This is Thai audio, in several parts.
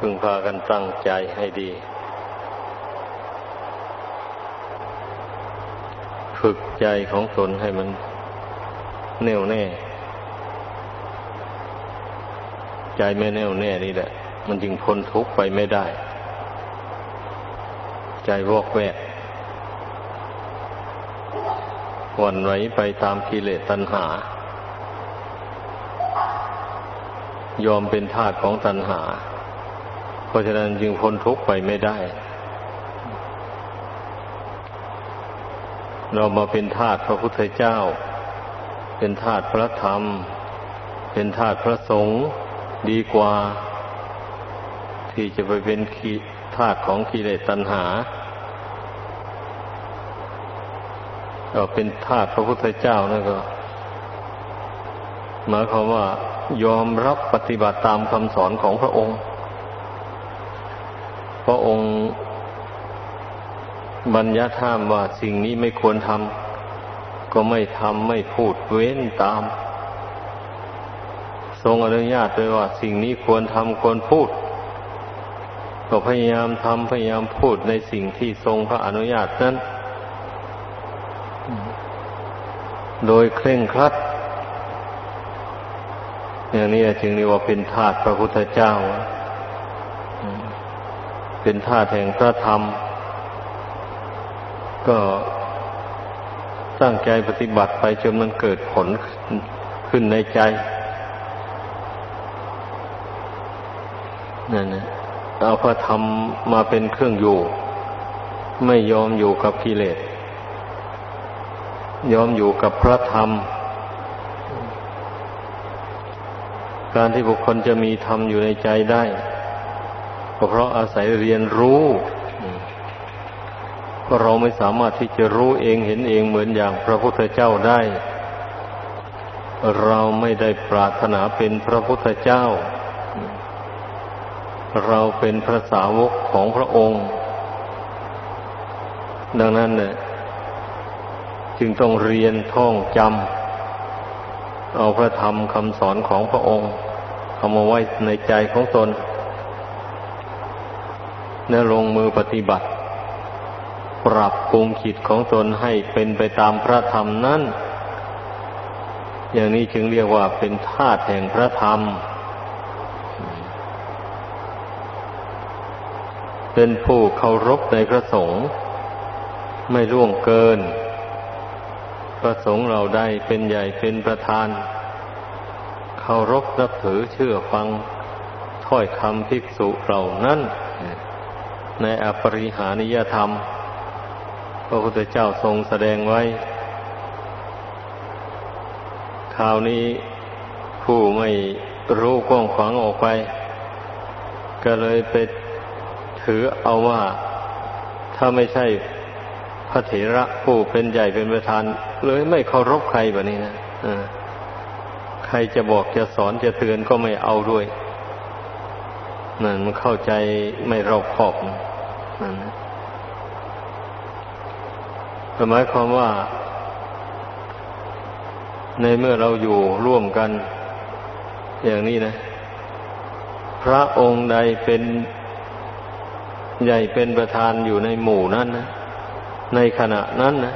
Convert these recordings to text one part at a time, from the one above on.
พึงพากันตั้งใจให้ดี ฝึกใจของตนให้มันแน่วแน่ ใจไม่แน่วแน่นี่แหละ มันจึงพ้นทุกข์ไปไม่ได้ ใจวอกแวกวันไหวไปตามกิเลสตัณหา ยอมเป็นทาสของตัณหา เพราะฉะนั้นจึงพ้นทุกข์ไปไม่ได้ เรามาเป็นทาสพระพุทธเจ้า เป็นทาสพระธรรม เป็นทาสพระสงฆ์ดีกว่า ที่จะไปเป็นทาสของกิเลสตัณหา เราเป็นทาสพระพุทธเจ้านั่นก็หมายความว่ายอมรับปฏิบัติตามคำสอนของพระองค์ ระองค์บัญญัติห้ามว่าสิ่งนี้ไม่ควรทำก็ไม่ทำไม่พูดเว้นตาม ทรงอนุญาตไว้ว่า สิ่งนี้ควรทำควรพูด ก็พยายามทำพยายามพูดในสิ่งที่ทรงพระอนุญาตนั้น โดยเคร่งครัดอย่างนี้จึงเรียกว่าเป็นทาสพระพุทธเจ้า เป็นทาแห่งพระธรรม ก็ตั้งใจปฏิบัติไปจนมันเกิดผลขึ้นในใจนั่นนะเอาพระธรรมมาเป็นเครื่องอยู่ ไม่ยอมอยู่กับกิเลสยอมอยู่กับพระธรรม การที่บุคคลจะมีธรรมอยู่ในใจได้ ก็เพราะอาศัยเรียนรู้เพราะเราไม่สามารถที่จะรู้เองเห็นเองเหมือนอย่างพระพุทธเจ้าได้ เราไม่ได้ปรารถนาเป็นพระพุทธเจ้า เราเป็นพระสาวกของพระองค์ ดังนั้นเนี่ยจึงต้องเรียนท่องจำเอาพระธรรมคำสอนของพระองค์เอามาไว้ในใจของตน แลวลงมือปฏิบัติ ปรับปรุงจิตของตนให้เป็นไปตามพระธรรมนั้น อย่างนี้จึงเรียกว่าเป็นธาตุแห่งพระธรรม เป็นผู้เคารพในพระสงฆ์ไม่ล่วงเกิน พระสงฆ์เราได้เป็นใหญ่เป็นประธาน เคารพนับถือเชื่อฟังถ้อยคำภิกษุเหล่านั้น ในอปริหานิยธรรม พระพุทธเจ้าทรงแสดงไว้คราวนี้ผู้ไม่รู้กว้างขวางออกไป ก็เลยไปถือเอาว่า ถ้าไม่ใช่พระเถระผู้เป็นใหญ่เป็นประธาน เลยไม่เคารพใครแบบนี้นะใครจะบอกจะสอนจะเตือนก็ไม่เอาด้วยนั่นมันเข้าใจไม่รอบคอบนั่น หมายความว่า ในเมื่อเราอยู่ร่วมกัน อย่างนี้นะ พระองค์ใดเป็นใหญ่เป็นประธานอยู่ในหมู่นั้นนะในขณะนั้นนะ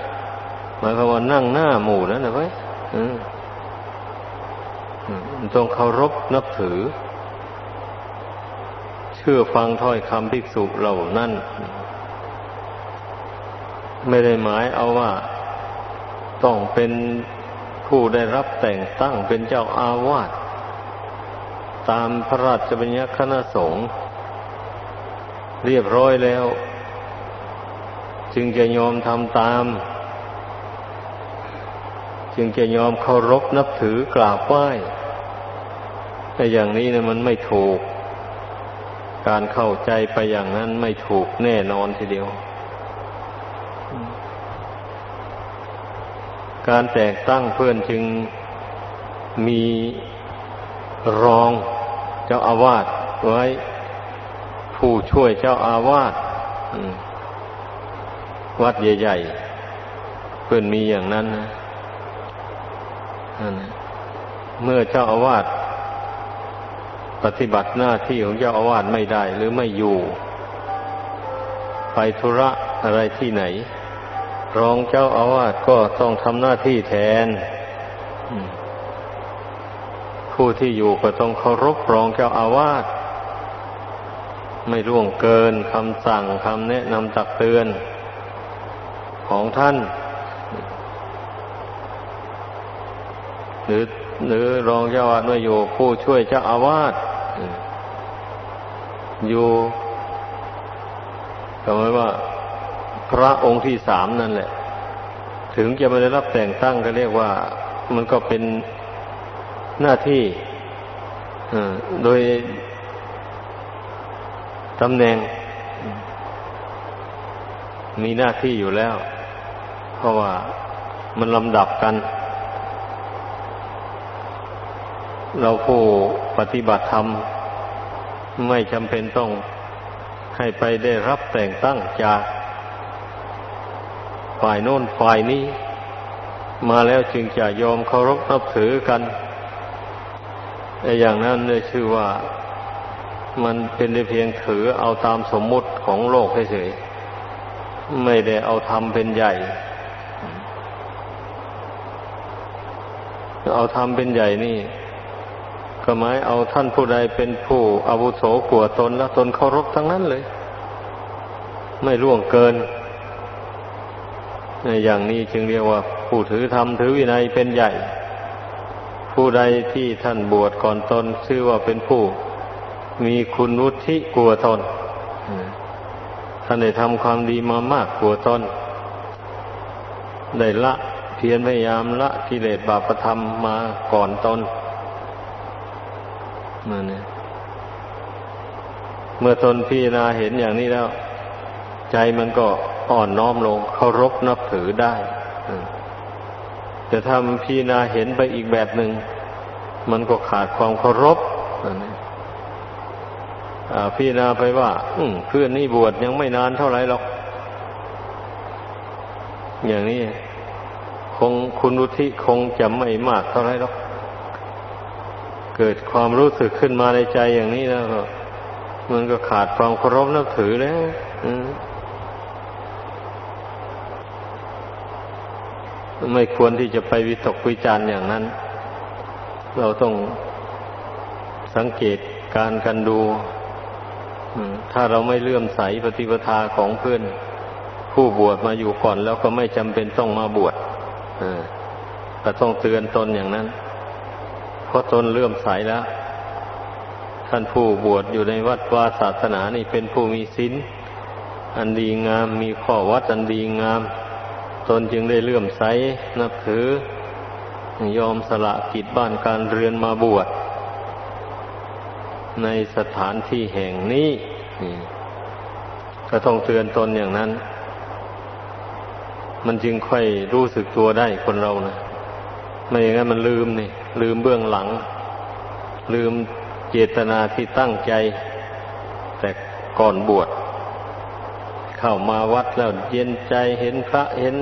หมายความว่านั่งหน้าหมู่นั้นนะไว้ยต้องเคารพนับถือ ชื่อฟังถ้อยคำภิกษุเหล่านั้น ไม่ได้หมายเอาว่าต้องเป็นผู้ได้รับแต่งตั้งเป็นเจ้าอาวาสตามพระราชบัญญัติคณะสงฆ์เรียบร้อยแล้ว จึงจะยอมทำตาม จึงจะยอมเคารพนับถือกราบไหว้แต่อย่างนี้นะมันไม่ถูก การเข้าใจไปอย่างนั้นไม่ถูกแน่นอนทีเดียว การแต่งตั้งเพื่อนจึงมีรองเจ้าอาวาสไว้ผู้ช่วยเจ้าอาวาสวัดใหญ่ๆเพื่อนมีอย่างนั้นนะเมื่อเจ้าอาวาส ปฏิบัติหน้าที่ของเจ้าอาวาสไม่ได้หรือไม่อยู่ ไปธุระอะไรที่ไหน รองเจ้าอาวาสก็ต้องทำหน้าที่แทน ผู้ที่อยู่ก็ต้องเคารพรองเจ้าอาวาสไม่ล่วงเกินคำสั่งคำแนะนำตักเตือน ของท่าน หรือหรือรองเจ้าอาวาสไม่อยู่ผู้ช่วยเจ้าอาวาส อยู่ก็หมายว่า พระองค์ที่สามนั่นแหละ ถึงจะไม่ได้รับแต่งตั้งก็เรียกว่า มันก็เป็นหน้าที่โดยตำแหน่ง มีหน้าที่อยู่แล้ว เพราะว่ามันลำดับกัน เราผู้ปฏิบัติธรรม ไม่จำเป็นต้องให้ไปได้รับแต่งตั้งจากฝ่ายโน้นฝ่ายนี้ มาแล้วจึงจะยอมเคารพนับถือกันไอ้อย่างนั้นเนี่ยชื่อว่ามันเป็นเพียงถือเอาตามสมมุติของโลกเฉยๆไม่ได้เอาทำเป็นใหญ่ เอาทำเป็นใหญ่นี่ ก็หมายเอาท่านผู้ใดเป็นผู้ อาวุโสกว่าตนแล้วตนเคารพทั้งนั้นเลย ไม่ล่วงเกิน อย่างนี้จึงเรียกว่า ผู้ถือธรรมถือวินัยเป็นใหญ่ ผู้ใดที่ท่านบวชก่อนตนชื่อว่าเป็นผู้ มีคุณวุฒิกลัวตนท่านได้ทำความดีมามากกลัวตนได้ละเพียรพยายามละกิเลสบาปธรรมมาก่อนตนมาเนี่ย เมื่อตนพิจารณาเห็นอย่างนี้แล้ว ใจมันก็อ่อนน้อมลงเคารพนับถือได้แต่ถ้ามันพิจารณาเห็นไปอีกแบบหนึ่งมันก็ขาดความเคารพนะพี่นาไปว่าเพื่อนนี่บวชยังไม่นานเท่าไหร่หรอก อย่างนี้คงคุณวุฒิคงจะไม่มากเท่าไหร่หรอก เกิดความรู้สึกขึ้นมาในใจอย่างนี้แล้วก็ มันก็ขาดความเคารพนับถือแล้วไม่ควรที่จะไปวิตกวิจารณ์อย่างนั้น เราต้องสังเกตการกันดู ถ้าเราไม่เลื่อมใสปฏิปทาของเพื่อน ผู้บวชมาอยู่ก่อนแล้วก็ไม่จำเป็นต้องมาบวชก็ต้องเตือนตนอย่างนั้น เพราะตนเลื่อมใสแล้ว ท่านผู้บวชอยู่ในวัดวาศาสนานี่เป็นผู้มีศีลอันดีงามมีข้อวัดอันดีงาม ตนจึงได้เลื่อมใสนับถือยอมสละกิจบ้านการเรือนมาบวชในสถานที่แห่งนี้ก็ต้องเตือนตนอย่างนั้น มันจึงค่อยรู้สึกตัวได้คนเรานะไม่อย่างนั้นมันลืมนี่ลืมเบื้องหลัง ลืม เจตนาที่ตั้งใจ แต่ก่อนบวชเข้ามาวัดแล้วเย็นใจเห็นพระเห็น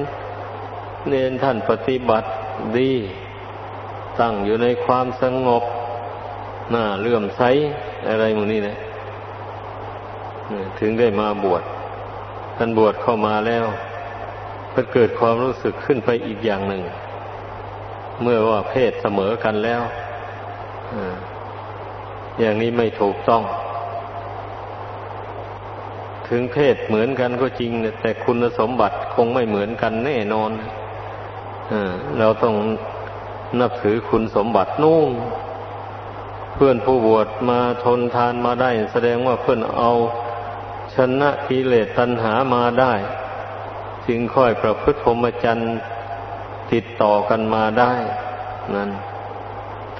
เนนท่านปฏิบัติดี ตั้งอยู่ในความสงบหน้าเลื่อมใสอะไรมูนี่นะถึงได้มาบวชท่านบวชเข้ามาแล้วก็เกิดความรู้สึกขึ้นไปอีกอย่างหนึ่ง เมื่อว่าเพศเสมอกันแล้ว อย่างนี้ไม่ถูกต้อง ถึงเพศเหมือนกันก็จริง แต่คุณสมบัติคงไม่เหมือนกันแน่นอนเราต้องนับถือคุณสมบัตินู่นเพื่อนผู้บวชมาทนทานมาได้ แสดงว่าเพื่อนเอาชนะกิเลสตัณหามาได้ จึงค่อยประพฤติพรหมจรรย์ติดต่อกันมาได้ นั่น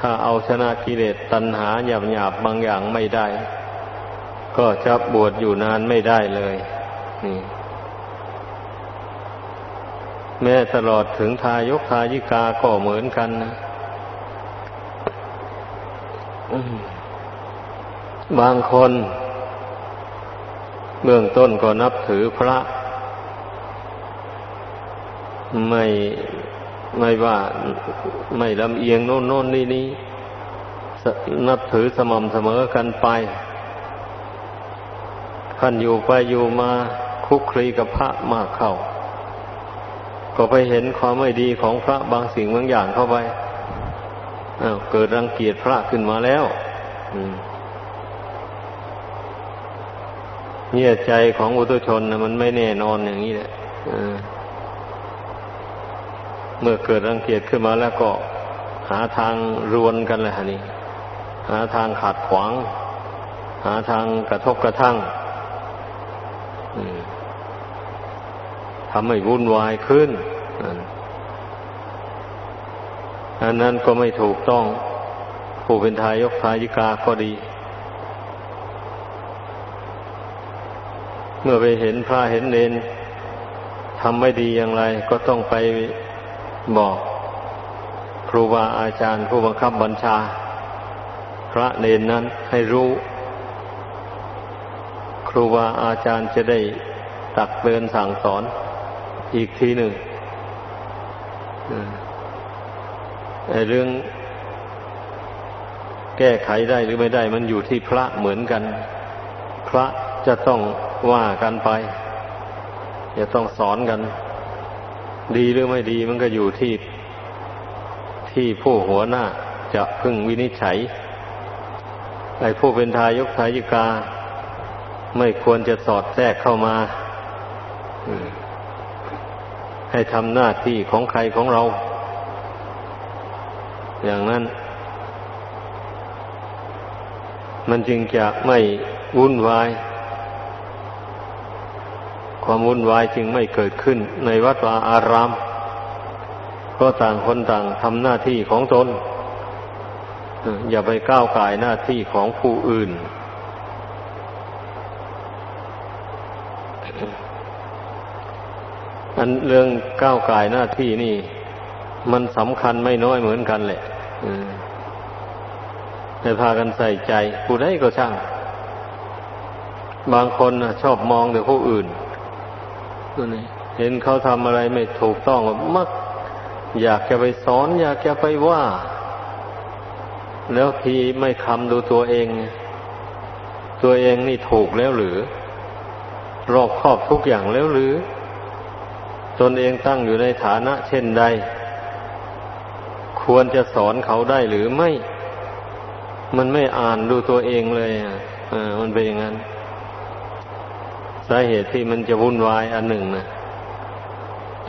ถ้าเอาชนะกิเลสตัณหาหยาบหยาบบางอย่างไม่ได้ ก็จะบวชอยู่นานไม่ได้เลยนี่แม้ตลอดถึงทายกทายิกาก็เหมือนกันนะบางคน เบื้องต้นก็นับถือพระ ไม่ ไม่ว่าไม่ลำเอียงโน่นโน่นนี่นี่นับถือสม่ำเสมอกันไปท่านอยู่ไปอยู่มาคุกคลีกับพระมากเข้า ก็ไปเห็นความไม่ดีของพระบางสิ่งบางอย่างเข้าไปเกิดรังเกียจพระขึ้นมาแล้วเนี่ยใจของอุตุชนนะมันไม่แน่นอนอย่างนี้แหละ เมื่อเกิดรังเกียจขึ้นมาแล้วก็หาทางรวนกันเลยฮะนี่ หาทางขัดขวาง หาทางกระทบกระทั่งทำให้วุ่นวายขึ้นอันนั้นก็ไม่ถูกต้อง ผู้เป็นทายกทายิกาก็ดี เมื่อไปเห็นพระเห็นเนนทำไม่ดีอย่างไร ก็ต้องไป บอกครูบาอาจารย์ผู้บังคับบัญชา พระเนนนั้นให้รู้ ครูบาอาจารย์จะได้ตักเตือนสั่งสอนอีกทีหนึ่งเรื่องแก้ไขได้หรือไม่ได้มันอยู่ที่พระเหมือนกัน พระจะต้องว่ากันไป จะต้องสอนกัน ดีหรือไม่ดีมันก็อยู่ที่ที่ผู้หัวหน้าจะพึ่งวินิจฉัยไอ้ผู้เป็นทายกทายิกา ไม่ควรจะสอดแทรกเข้ามา ให้ทำหน้าที่ของใครของเรา อย่างนั้น มันจึงจะไม่วุ่นวาย ความวุ่นวายจึงไม่เกิดขึ้นในวัดวาอารามเพราะต่างคนต่างทำหน้าที่ของตน อย่าไปก้าวไก่หน้าที่ของผู้อื่น อันเรื่องก้าวไกายหน้าที่นี่ มันสำคัญไม่น้อยเหมือนกันแหละให้พากันใส่ใจผู้ใดก็ช่างบางคนชอบมองแต่ผู้อื่น เห็นเขาทำอะไรไม่ถูกต้องมัก อยากจะไปสอน อยากจะไปว่า แล้วทีไม่คำดูตัวเอง ตัวเองนี่ถูกแล้วหรือ รอบครอบทุกอย่างแล้วหรือ ตนเองตั้งอยู่ในฐานะ เช่นใด ควรจะสอนเขาได้หรือไม่ มันไม่อ่านดูตัวเองเลย อะมันเป็นอย่างนั้นาเหตุที่มันจะวุ่นวายอันหนึ่งนะ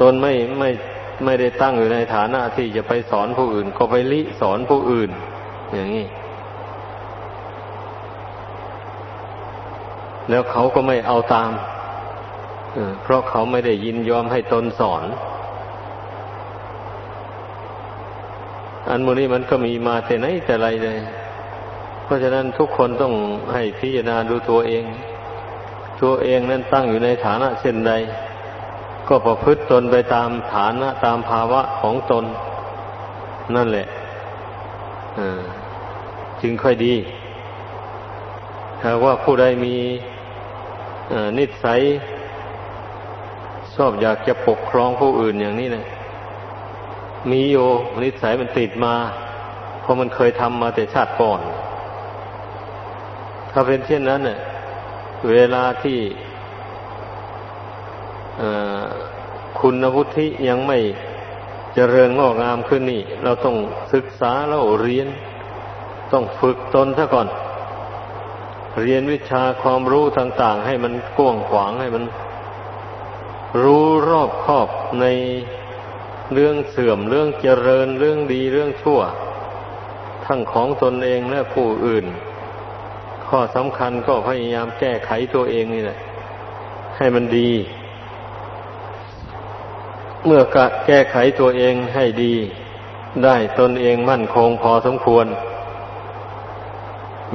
ตนไม่ไม่ไม่ได้ตั้งอยู่ในฐานะที่จะไปสอนผู้อื่น ก็ไปลิสอนผู้อื่น อย่างนี้ แล้วเขาก็ไม่เอาตามเพราะเขาไม่ได้ยินยอมให้ตนสอน อันโมนี้มันก็มีมาแต่ไหนแต่ไรเลย เพราะฉะนั้นทุกคนต้องให้พิจารณาดูตัวเอง ตัวเองนั้นตั้งอยู่ในฐานะเช่นใด ก็ประพฤติตนไปตามฐานะตามภาวะของตน นั่นแหละจึงค่อยดีถ้าว่าผู้ใดมีนิสัยชอบอยากจะปกครองผู้อื่นอย่างนี้นะมีโยนิสัยมันติดมา เพราะมันเคยทำมาแต่ชาติก่อน ถ้าเป็นเช่นนั้นเนี่ย เวลาที่คุณวุฒิยังไม่เจริญงอกงามขึ้นนี่ เราต้องศึกษาแล้วเรียน ต้องฝึกตนซะก่อน เรียนวิชาความรู้ต่าง ๆ ให้มันกว้างขวางให้มัน รู้รอบครอบในเรื่องเสื่อมเรื่องเจริญเรื่องดีเรื่องชั่ว ทั้งของตนเองและผู้อื่น ข้อสำคัญก็พยายามแก้ไขตัวเองนี่แหละให้มันดี เมื่อกะแก้ไขตัวเองให้ดี ได้ตนเองมั่นคงพอสมควร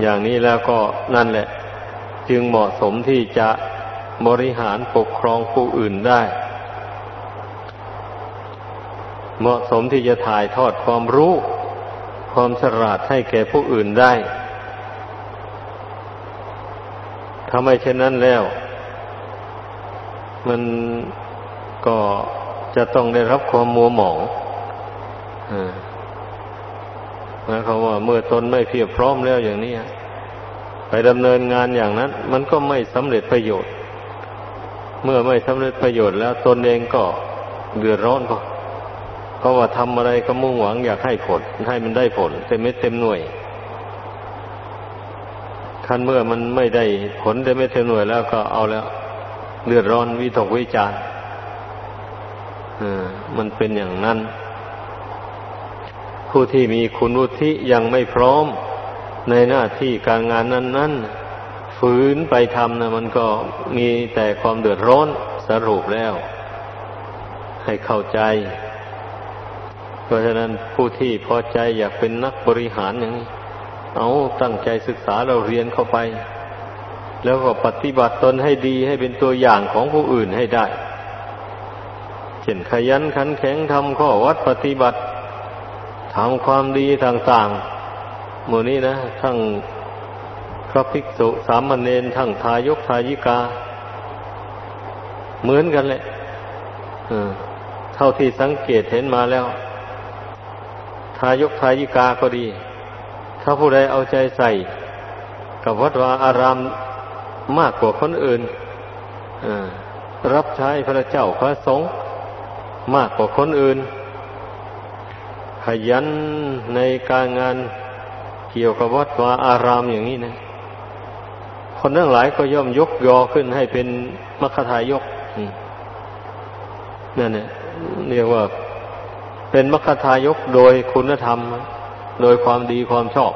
อย่างนี้แล้วก็นั่นแหละ จึงเหมาะสมที่จะบริหารปกครองผู้อื่นได้ เหมาะสมที่จะถ่ายทอดความรู้ ความฉลาดให้แก่ผู้อื่นได้ ถ้าไม่เช่นนั้นแล้ว มันก็จะต้องได้รับความมัวหมองนะเขาว่าเมื่อตนไม่เพียบพร้อมแล้วอย่างนี้ไปดำเนินงานอย่างนั้น มันก็ไม่สำเร็จประโยชน์ เมื่อไม่สำเร็จประโยชน์แล้วตนเองก็เดือดร้อนก็เพราะว่าทำอะไรก็มุ่งหวังอยากให้ผล ให้มันได้ผล เต็มเม็ดเต็มหน่วย คันเมื่อมันไม่ได้ผลเต็มเม็ดเต็มหน่วยแล้วก็เอาแล้ว เดือดร้อนวิตกวิจารมันเป็นอย่างนั้น ผู้ที่มีคุณวุฒิยังไม่พร้อมในหน้าที่การงานนั้นๆฝืนไปทำนะมันก็มีแต่ความเดือดร้อนสรุปแล้ว ให้เข้าใจ เพราะฉะนั้นผู้ที่พอใจอยากเป็นนักบริหารอย่างนี้ เอาตั้งใจศึกษาเราเรียนเข้าไป แล้วก็ปฏิบัติตนให้ดีให้เป็นตัวอย่างของผู้อื่นให้ได้ เช่นขยันขันแข็งทำข้อวัดปฏิบัติทำความดีต่างๆหมู่นี้นะ ทั้งพระภิกษุสามเณรทั้งทายกทายิกา เหมือนกันแหละเท่าที่สังเกตเห็นมาแล้ว ทายกทายิกาก็ดี ถ้าผู้ใดเอาใจใส่ กับวัดวาอารามมากกว่าคนอื่นรับใช้พระเจ้าพระสงฆ์มากกว่าคนอื่น ขยันในการงานเกี่ยวกับวัดวาอารามอย่างนี้นะ คนทั้งหลายก็ย่อมยกยอขึ้นให้เป็นมรคทายกนั่นเนี่ยเรียกว่าเป็นมรคทายกโดยคุณธรรม โดยความดีความชอบ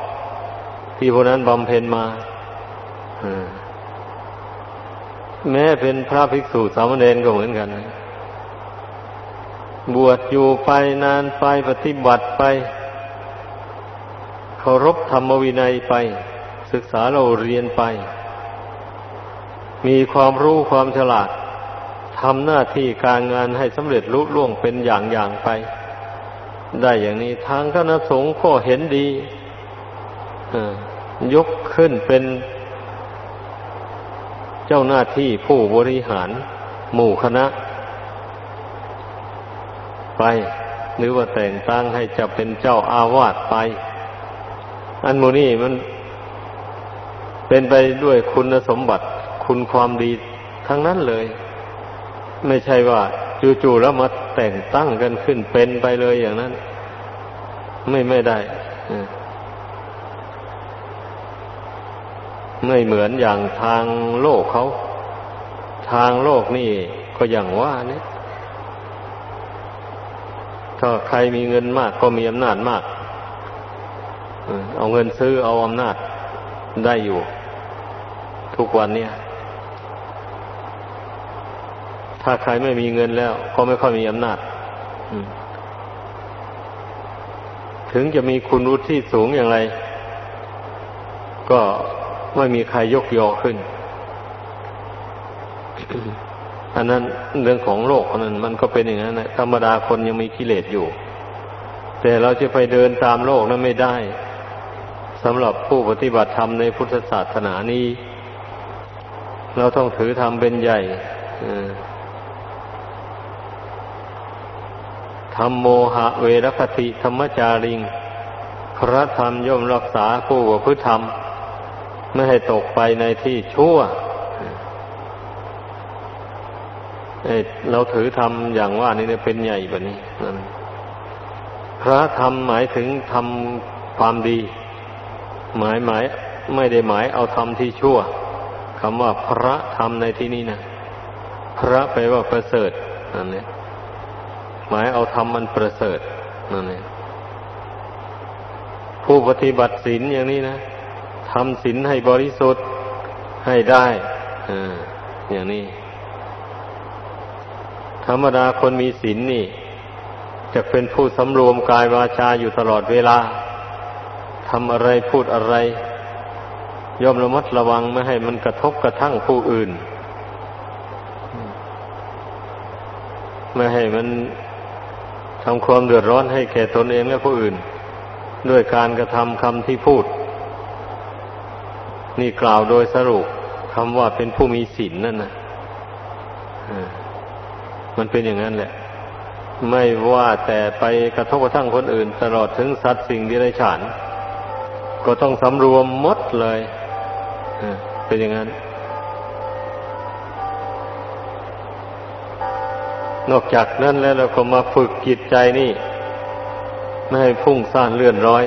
ที่พวกนั้นบำเพ็ญมาแม้เป็นพระภิกษุสามเณรก็เหมือนกันนะบวชอยู่ไปนานไปปฏิบัติไปเคารพธรรมวินัยไป ศึกษาเราเรียนไป มีความรู้ความฉลาดทำหน้าที่การงานให้สำเร็จลุล่วงเป็นอย่างอย่างไป ได้อย่างนี้ ทางคณะสงฆ์ก็เห็นดียกขึ้นเป็นเจ้าหน้าที่ผู้บริหาร หมู่คณะ ไป หรือว่าแต่งตั้งให้จะเป็นเจ้าอาวาสไป อันโมนี่มันเป็นไปด้วยคุณสมบัติคุณความดีทั้งนั้นเลย ไม่ใช่ว่าจู่ๆแล้วมา แต่งตั้งกันขึ้นเป็นไปเลยอย่างนั้น ไม่ไม่ได้ไม่เหมือนอย่างทางโลกเขา ทางโลกนี่ก็อย่างว่าเนี่ยถ้าใครมีเงินมากก็มีอำนาจมาก เอาเงินซื้อเอาอำนาจได้อยู่ ทุกวันเนี่ย ถ้าใครไม่มีเงินแล้ว ก็ไม่ค่อยมีอำนาจถึงจะมีคุณวุฒิสูงอย่างไร ก็ไม่มีใครยกยอขึ้น อันนั้นเรื่องของโลกนั้น มันก็เป็นอย่างนั้นนะธรรมดาคนยังมีกิเลสอยู่ แต่เราจะไปเดินตามโลกนั้นไม่ได้สำหรับผู้ปฏิบัติธรรมในพุทธศาสนานี้ เราต้องถือธรรมเป็นใหญ่ ธรรมโมหะเวรคติธรรมจาริง พระธรรมย่อมรักษาผู้ประพฤติธรรม ไม่ให้ตกไปในที่ชั่วเราถือธรรมอย่างว่านี่เป็นใหญ่แบบนี้นนพระธรรมหมายถึงทำความดี หมายหมายไม่ได้หมายเอาธรรมที่ชั่วคำว่าพระธรรมในที่นี้นะพระแปลว่าประเสริฐนั่นเนี่ย หมายเอาธรรมมันประเสริฐนั่นเนี่ยผู้ปฏิบัติศีลอย่างนี้นะทำศีลให้บริสุทธิ์ให้ได้อ่าอย่างนี้ ธรรมดาคนมีศีลนนี่ จะเป็นผู้สำรวมกายวาจาอยู่ตลอดเวลาทำอะไรพูดอะไร ย่อมระมัดระวังไม่ให้มันกระทบกระทั่งผู้อื่น ไม่ให้มัน ทำความเดือดร้อนให้แก่ตนเองและผู้อื่น ด้วยการกระทำคำที่พูด นี่กล่าวโดยสรุปคำว่าเป็นผู้มีศีลนนั่นนะมันเป็นอย่างนั้นแหละ ไม่ว่าแต่ไปกระทบกระทั่งคนอื่น ตลอดถึงสัตว์สิ่งดิเรกชันก็ต้องสำรวมมดเลยเป็นอย่างนั้น นอกจากนั้นแล้วเราก็มาฝึกจิตใจนี่ ไม่ให้พุ่งซ่านเลื่อนร้อย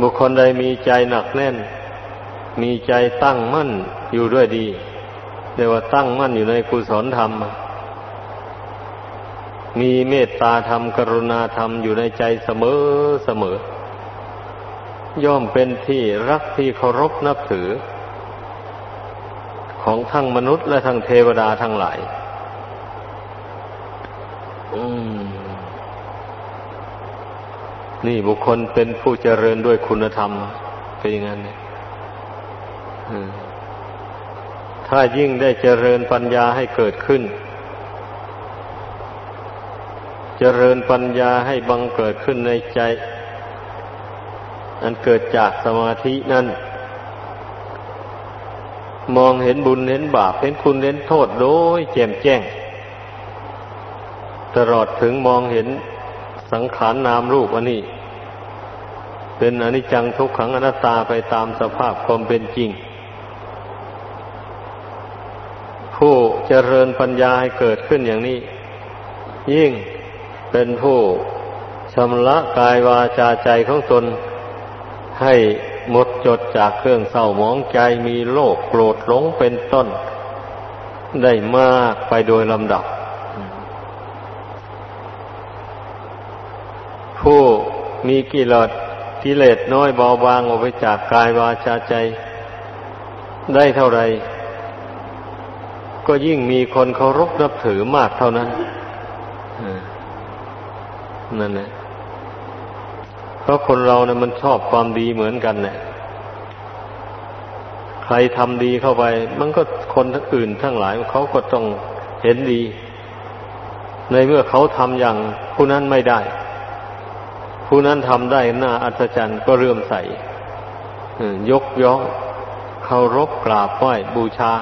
บุคคลใดมีใจหนักแน่น มีใจตั้งมั่นอยู่ด้วยดีเรียกว่าตั้งมั่นอยู่ในกุศลธรรม มีเมตตาธรรม กรุณาธรรมอยู่ในใจเสมอเสมอย่อมเป็นที่รักที่เคารพนับถือ ของทั้งมนุษย์และทั้งเทวดาทั้งหลาย อืม นี่บุคคลเป็นผู้เจริญด้วยคุณธรรมเป็นอย่างนั้นเนี่ยถ้ายิ่งได้เจริญปัญญาให้เกิดขึ้น เจริญปัญญาให้บังเกิดขึ้นในใจ อันเกิดจากสมาธินั้น มองเห็นบุญเห็นบาปเห็นคุณเห็นโทษโดยแจ่มแจ้ง ตลอดถึงมองเห็นสังขารนนามรูปอันนี้ เป็นอนิจจังทุกขังอนัตตาไปตามสภาพความเป็นจริง ผู้เจริญปัญญาให้เกิดขึ้นอย่างนี้ ยิ่งเป็นผู้ชำระกายวาจาใจของตนให้ หมดจดจากเครื่องเศร้ามองใจมีโลภโกรธหลงเป็นต้น ได้มากไปโดยลำดับ ผู้มีกิเลสกิเลสน้อยเบาบางออกไปจากกายวาจาใจ ได้เท่าไรก็ยิ่งมีคนเคารพนับถือมากเท่านั้นนั่นแหละ เพราะคนเราเนี่ยมันชอบความดีเหมือนกันเนี่ยใครทำดีเข้าไป มันก็คนทั้งอื่นทั้งหลายเขาก็ต้องเห็นดี ในเมื่อเขาทำอย่างผู้นั้นไม่ได้ ผู้นั้นทำได้น่าอัศจรรย์ก็เรื่มใสยกย่องเคารพกราบไหว้บูชา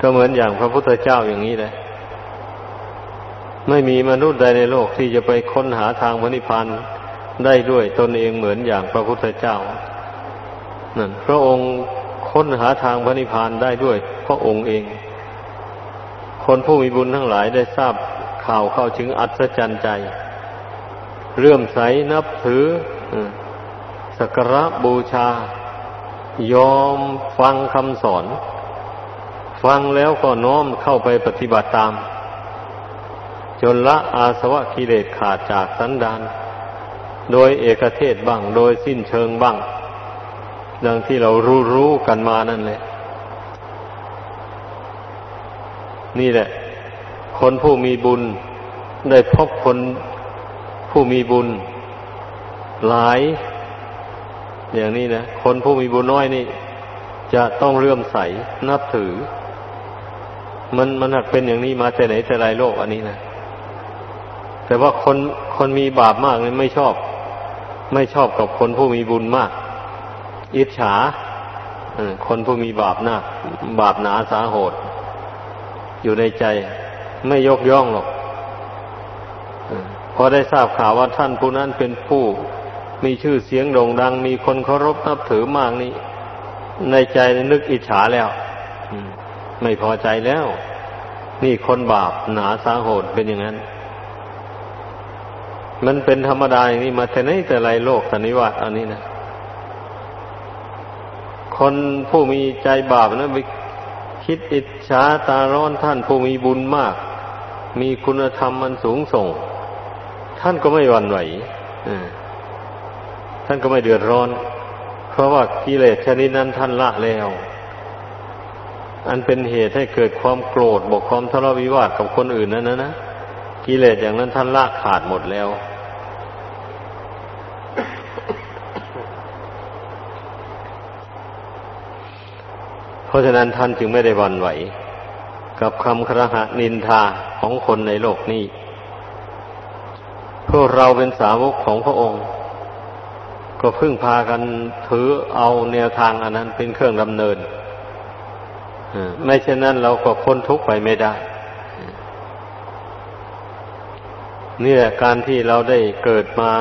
ก็เหมือนอย่างพระพุทธเจ้าอย่างนี้เลย ไม่มีมนุษย์ใดในโลกที่จะไปค้นหาทางพระนิพพานได้ด้วยตนเองเหมือนอย่างพระพุทธเจ้านั่นพระองค์ค้นหาทางพระนิพพานได้ด้วยพระองค์เอง คนผู้มีบุญทั้งหลายได้ทราบข่าวเข้าถึงอัศจรรย์ใจ เรื่มใสนับถือสักการะบูชา ยอมฟังคำสอน ฟังแล้วก็น้อมเข้าไปปฏิบัติตาม จนละอาสวะกิเลสขาดจากสันดาน โดยเอกเทศบ้าง โดยสิ้นเชิงบ้าง ดังที่เรารู้รู้กันมานั่นแหละ นี่แหละ คนผู้มีบุญได้พบคนผู้มีบุญ หลาย อย่างนี้นะ คนผู้มีบุญน้อยนี่ จะต้องเลื่อมใสนับถือมันมันหักเป็นอย่างนี้มาแต่ไหนแต่ไรโลกอันนี้นะ แต่ว่าคนคนมีบาปมากนี่ไม่ชอบ ไม่ชอบกับคนผู้มีบุญมาก อิจฉาคนผู้มีบาปหนักบาปหนาสาโหด อยู่ในใจ ไม่ยกย่องหรอกพอได้ทราบข่าวว่าท่านผู้นั้นเป็นผู้มีชื่อเสียงโด่งดัง มีคนเคารพนับถือมากนี่ในใจนึกอิจฉาแล้วไม่พอใจแล้ว นี่คนบาปหนาสาโหดเป็นอย่างนั้น มันเป็นธรรมดาอย่างนี้มาแต่ไหนแต่ไรโลกสันนิวัตอันนี้นะ คนผู้มีใจบาปนะไปคิดอิจฉาตาร้อนท่านผู้มีบุญมาก มีคุณธรรมมันสูงส่ง ท่านก็ไม่หวั่นไหวท่านก็ไม่เดือดร้อน เพราะว่ากิเลสชนิดนั้นท่านละแล้ว อันเป็นเหตุให้เกิดความโกรธบกความทะเลาะวิวาทกับคนอื่นนั้นนะนะ กิเลสอย่างนั้นท่านละขาดหมดแล้ว เพราะฉะนั้นท่านจึงไม่ได้วันไหว กับคำครหะนินทาของคนในโลกนี้พวกเราเป็นสาวกของพระองค์ ก็พึ่งพากันถือเอาแนวทางอันนั้นเป็นเครื่องดำเนินไม่เช่นนั้นเราก็พ้นทุกข์ไปไม่ได้ นี่แหละการที่เราได้เกิดมา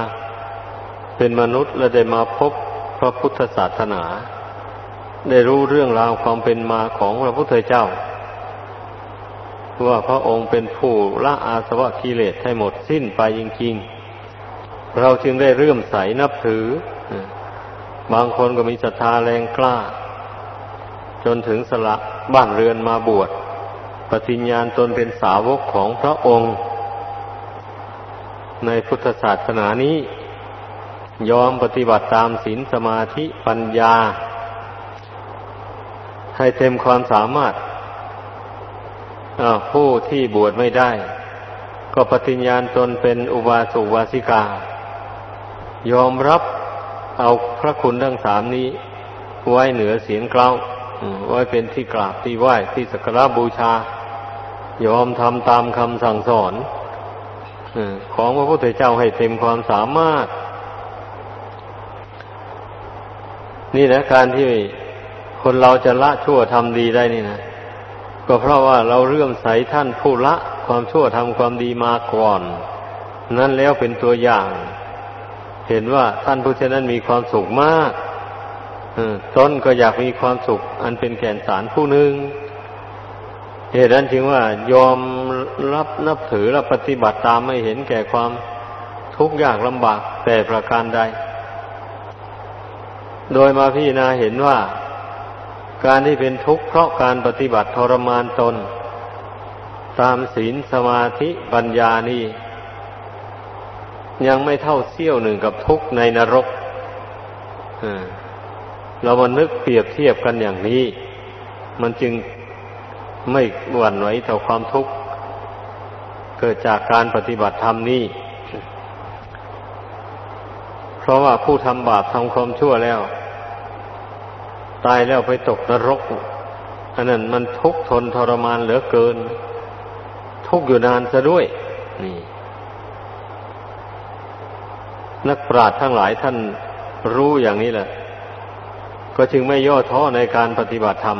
เป็นมนุษย์และได้มาพบพระพุทธศาสนา ได้รู้เรื่องราวความเป็นมาของพระพุทธเจ้า ว่าพระองค์เป็นผู้ละอาสวะกิเลสให้หมดสิ้นไปจริงๆ เราจึงได้เรื่มใสนับถือ บางคนก็มีศรัทธาแรงกล้า จนถึงสละบ้านเรือนมาบวชปฏิญญาณตนเป็นสาวกของพระองค์ ในพุทธศาสนานี้ ยอมปฏิบัติตามศีลสมาธิปัญญา ให้เต็มความสามารถ ผู้ที่บวชไม่ได้ ก็ปฏิญญาณตนเป็นอุบาสกวาสิกา ยอมรับเอาพระคุณทั้งสามนี้ ไว้เหนือเสียงกล่าวไว้เป็นที่กราบที่ไหว้ที่สักการบูชา ยอมทำตามคำสั่งสอน ของพระพุทธเจ้าให้เต็มความสามารถ นี่นะการที่คนเราจะละชั่วทำดีได้นี่นะก็เพราะว่าเราเรื่อมใสท่านผู้ละความชั่วทำความดีมาก่อน นั่นแล้วเป็นตัวอย่าง เห็นว่าท่านผู้เช่นนั้นมีความสุขมากตนก็อยากมีความสุข อันเป็นแก่นสารผู้หนึ่งเหตุนั้นจึงว่ายอม รับนับถือและปฏิบัติตามไม่เห็นแก่ความทุกข์ยากลำบากแต่ประการใด โดยมาพี่นาเห็นว่า การที่เป็นทุกข์เพราะการปฏิบัติทรมานตน ตามศีลสมาธิปัญญานี่ยังไม่เท่าเสี้ยวหนึ่งกับทุกข์ในนรกเรามานึกเปรียบเทียบกันอย่างนี้ มันจึงไม่หวั่นไหวต่อความทุกข์ กิดจากการปฏิบัติธรรมนี้ เพราะว่าผู้ทำบาปทำความชั่วแล้ว ตายแล้วไปตกนรก อันนั้นมันทุกข์ทนทรมานเหลือเกิน ทุกข์อยู่นานซะด้วย นี่ นักปราชญ์ทั้งหลายท่านรู้อย่างนี้แหละ ก็จึงไม่ย่อท้อในการปฏิบัติธรรม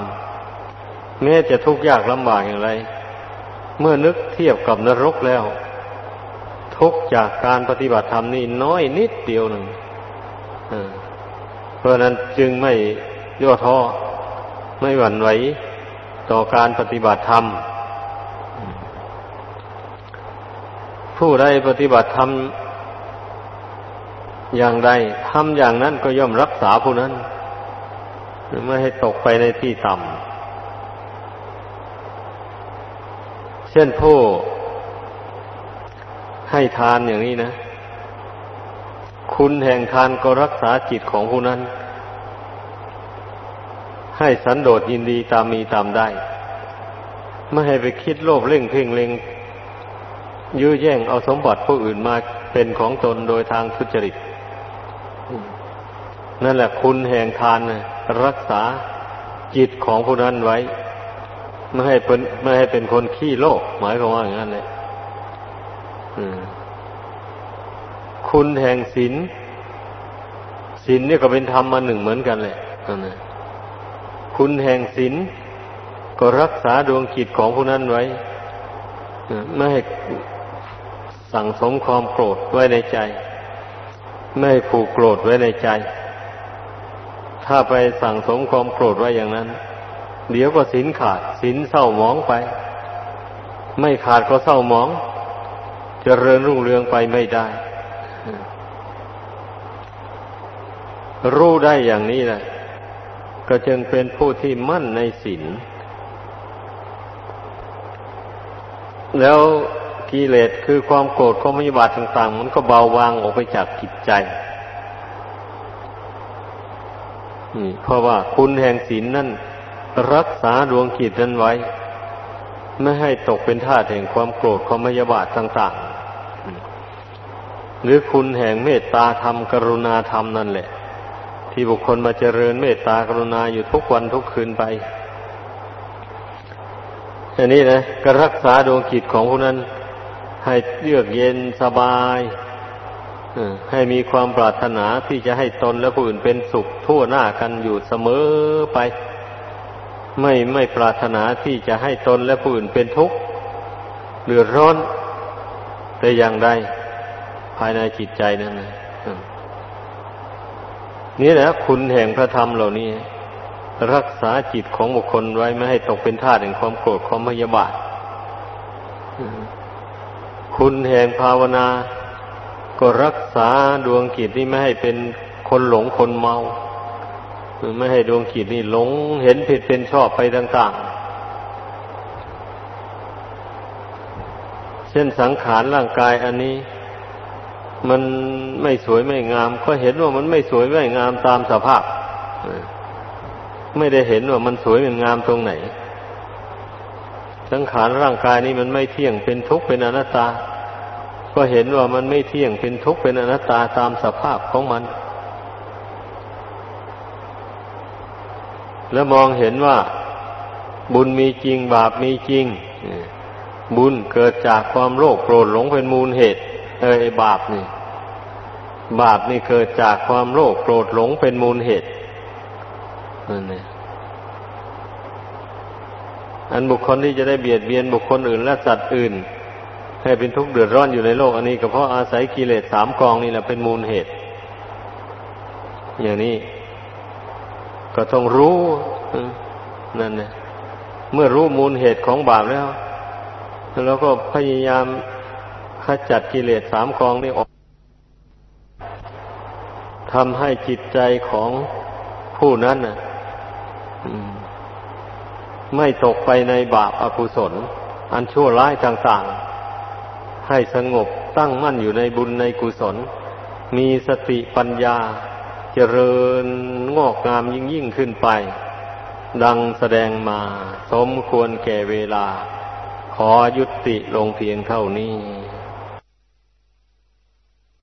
แม้จะทุกข์ยากลำบากอย่างไร เมื่อนึกเทียบกับนรกแล้ว ทุกจากการปฏิบัติธรรมนี่น้อยนิดเดียวหนึ่งเพราะนั้นจึงไม่ย่อท้อไม่หวั่นไหวต่อการปฏิบัติธรรม ผู้ใดปฏิบัติธรรมอย่างใดทำอย่างนั้นก็ย่อมรักษาผู้นั้น ไม่ให้ตกไปในที่ต่ำ เช่นผู้ให้ทานอย่างนี้นะ คุณแห่งทานก็รักษาจิตของผู้นั้น ให้สันโดษยินดีตามมีตามได้ ไม่ให้ไปคิดโลภเล่งเพ่งเล็งยื้อแย่งเอาสมบัติผู้อื่นมาเป็นของตนโดยทางทุจริต นั่นแหละคุณแห่งทานรักษาจิตของผู้นั้นไว้ ไม่ให้เป็นไม่ให้เป็นคนขี้โลกหมายความว่าอย่างนั้นเลยคุณแห่งศีลศีลนี่ก็เป็นธรรมมาหนึ่งเหมือนกันเลยนะคุณแห่งศีลก็รักษาดวงจิตของผู้นั้นไว้ไม่ให้สั่งสมความโกรธไว้ในใจ ไม่ให้ผูกโกรธไว้ในใจ ถ้าไปสั่งสมความโกรธไว้อย่างนั้น เดี๋ยวก็สินขาดสินเศร้าหมองไป ไม่ขาดก็เศร้าหมองจเจริญรุ่งเรืองไปไม่ได้ รู้ได้อย่างนี้แหละก็จึงเป็นผู้ที่มั่นในศีลแล้วกิเลสคือความโกรธความมิบาทต่าง ๆ มันก็เบาบางออกไปจากจิตใจเพราะว่าคุณแห่งศีลนั่น รักษาดวงจิตนั้นไว้ ไม่ให้ตกเป็นท่าแห่งความโกรธความมยาบาทต่างๆ หรือคุณแห่งเมตตาธรรมกรุณาธรรมนั่นแหละ ที่บุคคลมาเจริญเมตตากรุณาอยู่ทุกวันทุกคืนไปอันนี้นะก็รักษาดวงจิตของผู้นั้น ให้เยือกเย็นสบายให้มีความปรารถนาที่จะให้ตนและผู้อื่นเป็นสุขทั่วหน้ากันอยู่เสมอไป ไม่ไม่ปรารถนาที่จะให้ตนและผู้อื่นเป็นทุกข์เดือดร้อน แต่อย่างใดภายในจิตใจนั่นนี่แหละคุณแห่งพระธรรมเหล่านี้ รักษาจิตของบุคคลไว้ไม่ให้ตกเป็นทาสแห่งความโกรธความพยาบาทคุณแห่งภาวนา ก็รักษาดวงจิตนี้ไม่ให้เป็นคนหลงคนเมาือไม่ให้ดวงจิตนี่หลงเห็นผิดเป็นชอบไปต่างๆ เช่นสังขารร่างกายอันนี้ มันไม่สวยไม่งาม ก็เห็นว่ามันไม่สวยไม่งามตามสภาพ ไม่ได้เห็นว่ามันสวยมันงามตรงไหน สังขารร่างกายนี้มันไม่เที่ยงเป็นทุกข์เป็นอนัตตา ก็เห็นว่ามันไม่เที่ยงเป็นทุกข์เป็นอนัตตาตามสภาพของมัน แล้วมองเห็นว่าบุญมีจริงบาปมีจริง บุญเกิดจากความโลภโกรธหลงเป็นมูลเหตุ เออบาปนี่ บาปนี่เกิดจากความโลภโกรธหลงเป็นมูลเหตุนั่นเองอันบุคคลที่จะได้เบียดเบียนบุคคลอื่นและสัตว์อื่น ให้เป็นทุกข์เดือดร้อนอยู่ในโลก อันนี้ก็เพราะอาศัยกิเลสสามกองนี่แหละเป็นมูลเหตุ อย่างนี้ ก็ต้องรู้นั่นเนี่ยเมื่อรู้มูลเหตุของบาปแล้ว แล้วก็พยายามขจัดกิเลสสามกองนี้ออกทำให้จิตใจของผู้นั้นน่ะไม่ตกไปในบาปอากุศล อันชั่วร้ายต่างๆ ให้สงบตั้งมั่นอยู่ในบุญในกุศล มีสติปัญญา เจริญงอกงามยิ่งยิ่งขึ้นไป ดังแสดงมาสมควรแก่เวลา ขอยุติลงเพียงเท่านี้